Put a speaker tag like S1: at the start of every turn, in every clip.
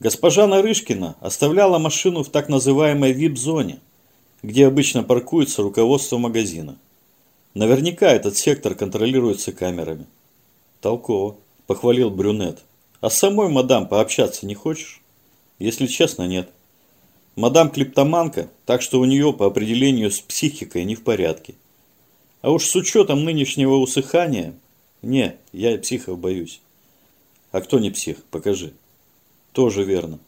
S1: Госпожа Нарышкина оставляла машину в так называемой VIP-зоне, где обычно паркуется руководство магазина. Наверняка этот сектор контролируется камерами. Толково, похвалил брюнет. А с самой мадам пообщаться не хочешь? Если честно, нет. Мадам клептоманка, так что у нее по определению с психикой не в порядке. А уж с учетом нынешнего усыхания, не, я психов боюсь. А кто не псих? Покажи. Тоже верно.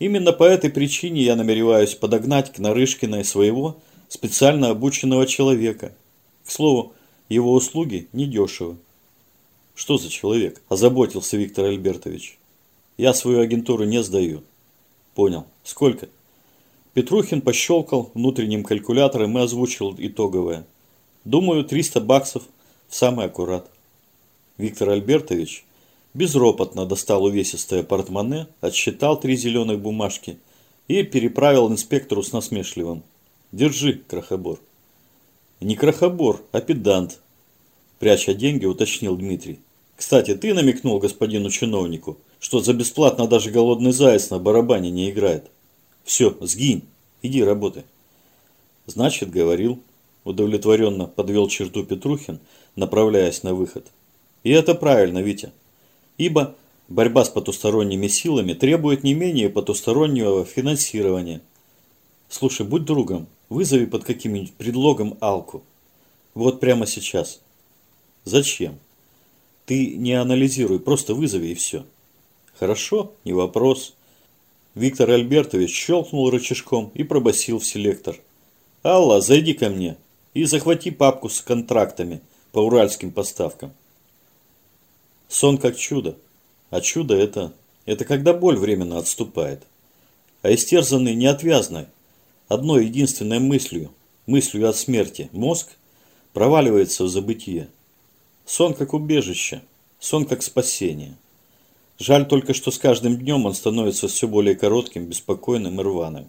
S1: Именно по этой причине я намереваюсь подогнать к Нарышкиной своего специально обученного человека. К слову, его услуги недешевы. Что за человек? Озаботился Виктор Альбертович. Я свою агентуру не сдаю. Понял. Сколько? Петрухин пощелкал внутренним калькулятором и озвучил итоговое. Думаю, 300 баксов в самый аккурат. Виктор Альбертович безропотно достал увесистое портмоне, отсчитал три зеленых бумажки и переправил инспектору с насмешливым. «Держи, крохобор». «Не крохобор, а педант», – пряча деньги, уточнил Дмитрий. «Кстати, ты намекнул господину чиновнику, что за бесплатно даже голодный заяц на барабане не играет. Все, сгинь, иди работай». «Значит, говорил», – удовлетворенно подвел черту Петрухин, направляясь на выход. «И это правильно, Витя ибо борьба с потусторонними силами требует не менее потустороннего финансирования. Слушай, будь другом, вызови под каким-нибудь предлогом Алку. Вот прямо сейчас. Зачем? Ты не анализируй, просто вызови и все. Хорошо, не вопрос. Виктор Альбертович щелкнул рычажком и пробасил в селектор. Алла, зайди ко мне и захвати папку с контрактами по уральским поставкам. Сон как чудо. А чудо это, это когда боль временно отступает. А истерзанный неотвязной, одной единственной мыслью, мыслью от смерти, мозг проваливается в забытие. Сон как убежище, сон как спасение. Жаль только, что с каждым днем он становится все более коротким, беспокойным и рваным.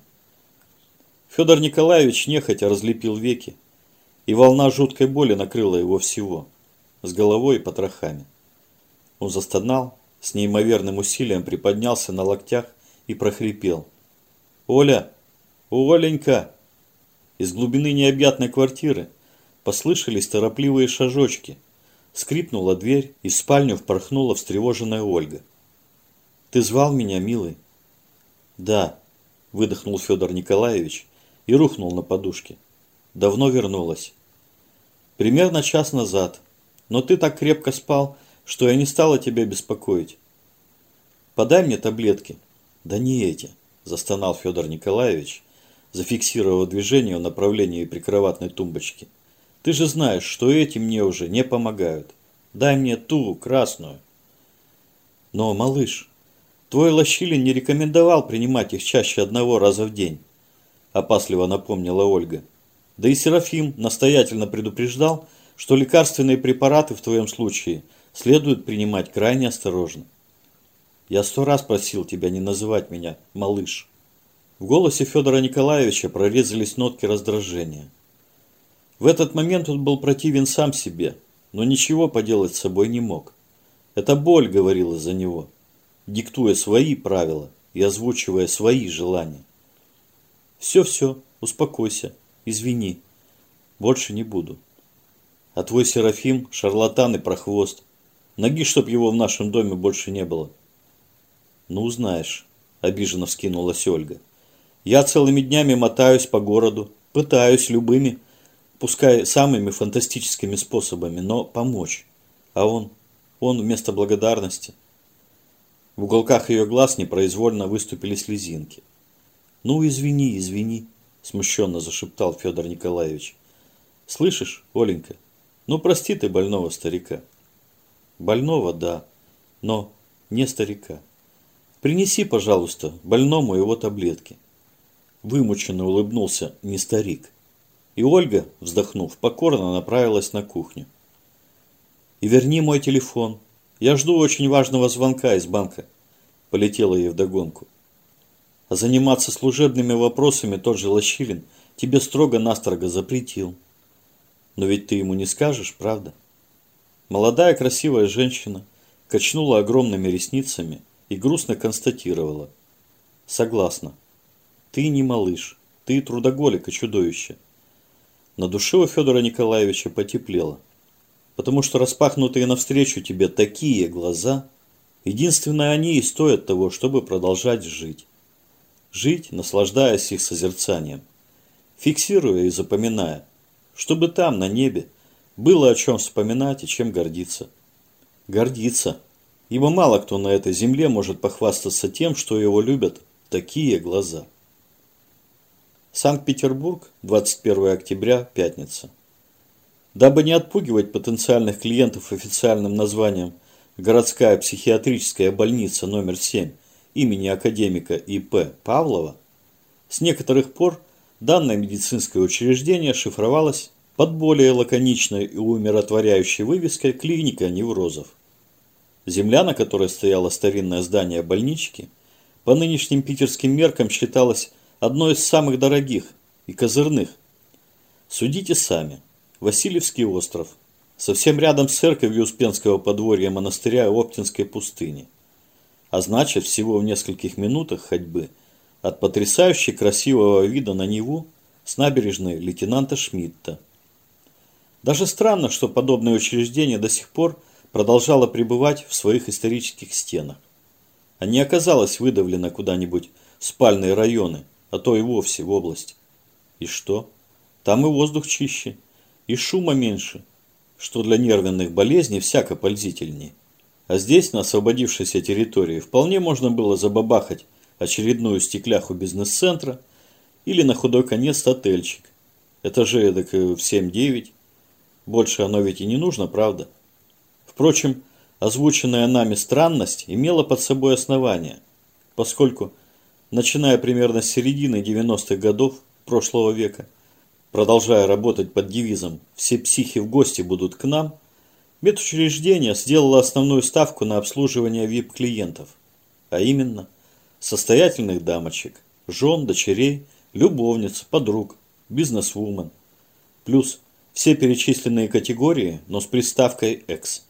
S1: Федор Николаевич нехотя разлепил веки, и волна жуткой боли накрыла его всего, с головой и потрохами. Он застонал, с неимоверным усилием приподнялся на локтях и прохрипел. «Оля! Оленька!» Из глубины необъятной квартиры послышались торопливые шажочки. Скрипнула дверь, и в спальню впорхнула встревоженная Ольга. «Ты звал меня, милый?» «Да», – выдохнул Федор Николаевич и рухнул на подушке. «Давно вернулась». «Примерно час назад. Но ты так крепко спал, что я не стала тебя беспокоить. Подай мне таблетки. Да не эти, застонал Федор Николаевич, зафиксировав движение в направлении прикроватной тумбочки. Ты же знаешь, что эти мне уже не помогают. Дай мне ту, красную. Но, малыш, твой Лощилин не рекомендовал принимать их чаще одного раза в день, опасливо напомнила Ольга. Да и Серафим настоятельно предупреждал, что лекарственные препараты в твоем случае – следует принимать крайне осторожно. Я сто раз просил тебя не называть меня «малыш». В голосе Федора Николаевича прорезались нотки раздражения. В этот момент он был противен сам себе, но ничего поделать с собой не мог. Эта боль говорила за него, диктуя свои правила и озвучивая свои желания. «Все-все, успокойся, извини, больше не буду. А твой Серафим – шарлатан и прохвост. Ноги, чтоб его в нашем доме больше не было. Ну, знаешь, обиженно вскинулась Ольга. Я целыми днями мотаюсь по городу, пытаюсь любыми, пускай самыми фантастическими способами, но помочь. А он, он вместо благодарности. В уголках ее глаз непроизвольно выступили слезинки. «Ну, извини, извини», – смущенно зашептал Федор Николаевич. «Слышишь, Оленька, ну прости ты больного старика». Больного, да, но не старика. Принеси, пожалуйста, больному его таблетки. Вымученно улыбнулся не старик. И Ольга, вздохнув, покорно направилась на кухню. И верни мой телефон. Я жду очень важного звонка из банка. Полетела ей вдогонку. А заниматься служебными вопросами тот же Лощилин тебе строго-настрого запретил. Но ведь ты ему не скажешь, правда? Молодая красивая женщина качнула огромными ресницами и грустно констатировала. Согласна. Ты не малыш, ты трудоголик и чудовище. На душе у Федора Николаевича потеплело, потому что распахнутые навстречу тебе такие глаза, единственное они и стоят того, чтобы продолжать жить. Жить, наслаждаясь их созерцанием, фиксируя и запоминая, чтобы там, на небе, было о чем вспоминать и чем гордиться. Гордиться, ибо мало кто на этой земле может похвастаться тем, что его любят такие глаза. Санкт-Петербург, 21 октября, пятница. Дабы не отпугивать потенциальных клиентов официальным названием «Городская психиатрическая больница номер 7» имени академика И.П. Павлова, с некоторых пор данное медицинское учреждение шифровалось под более лаконичной и умиротворяющей вывеской «Клиника неврозов». Земля, на которой стояло старинное здание больнички, по нынешним питерским меркам считалась одно из самых дорогих и козырных. Судите сами. Васильевский остров. Совсем рядом с церковью Успенского подворья монастыря Оптинской пустыни. А значит, всего в нескольких минутах ходьбы от потрясающе красивого вида на Неву с набережной лейтенанта Шмидта. Даже странно, что подобное учреждение до сих пор продолжало пребывать в своих исторических стенах, а не оказалось выдавлено куда-нибудь в спальные районы – а то и вовсе в область. И что? Там и воздух чище, и шума меньше, что для нервных болезней всяко пользительнее. А здесь, на освободившейся территории, вполне можно было забабахать очередную стекляху бизнес-центра или на худой конец отельчик. Это же эдак в 7-9. Больше оно ведь и не нужно, правда? Впрочем, озвученная нами странность имела под собой основание, поскольку начиная примерно с середины 90-х годов прошлого века, продолжая работать под девизом «Все психи в гости будут к нам», медучреждение сделало основную ставку на обслуживание VIP-клиентов, а именно состоятельных дамочек, жен, дочерей, любовниц, подруг, бизнесвумен, плюс все перечисленные категории, но с приставкой «X».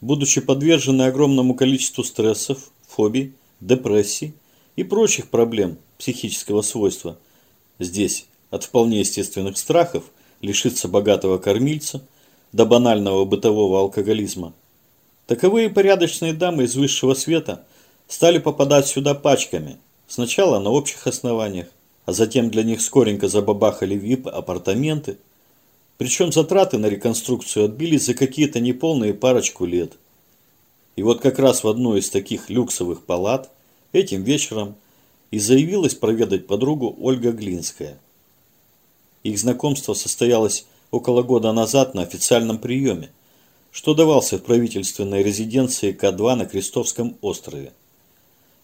S1: Будучи подвержены огромному количеству стрессов, фобий, депрессий, и прочих проблем психического свойства. Здесь от вполне естественных страхов лишиться богатого кормильца до банального бытового алкоголизма. Таковые порядочные дамы из высшего света стали попадать сюда пачками, сначала на общих основаниях, а затем для них скоренько забабахали VIP-апартаменты, причем затраты на реконструкцию отбились за какие-то неполные парочку лет. И вот как раз в одной из таких люксовых палат – этим вечером и заявилась проведать подругу Ольга Глинская. Их знакомство состоялось около года назад на официальном приеме, что давался в правительственной резиденции К2 на Крестовском острове.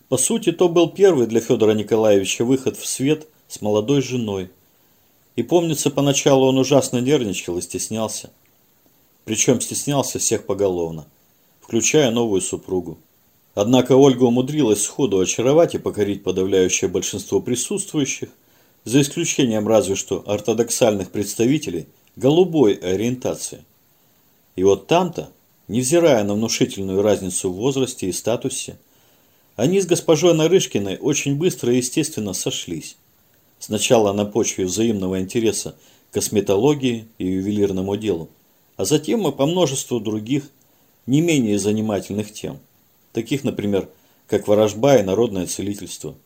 S1: По сути, то был первый для Федора Николаевича выход в свет с молодой женой. И помнится, поначалу он ужасно нервничал и стеснялся. Причем стеснялся всех поголовно, включая новую супругу. Однако Ольга умудрилась сходу очаровать и покорить подавляющее большинство присутствующих, за исключением разве что ортодоксальных представителей голубой ориентации. И вот там-то, невзирая на внушительную разницу в возрасте и статусе, они с госпожой Нарышкиной очень быстро и естественно сошлись. Сначала на почве взаимного интереса к косметологии и ювелирному делу, а затем и по множеству других, не менее занимательных тем таких, например, как ворожба и народное целительство –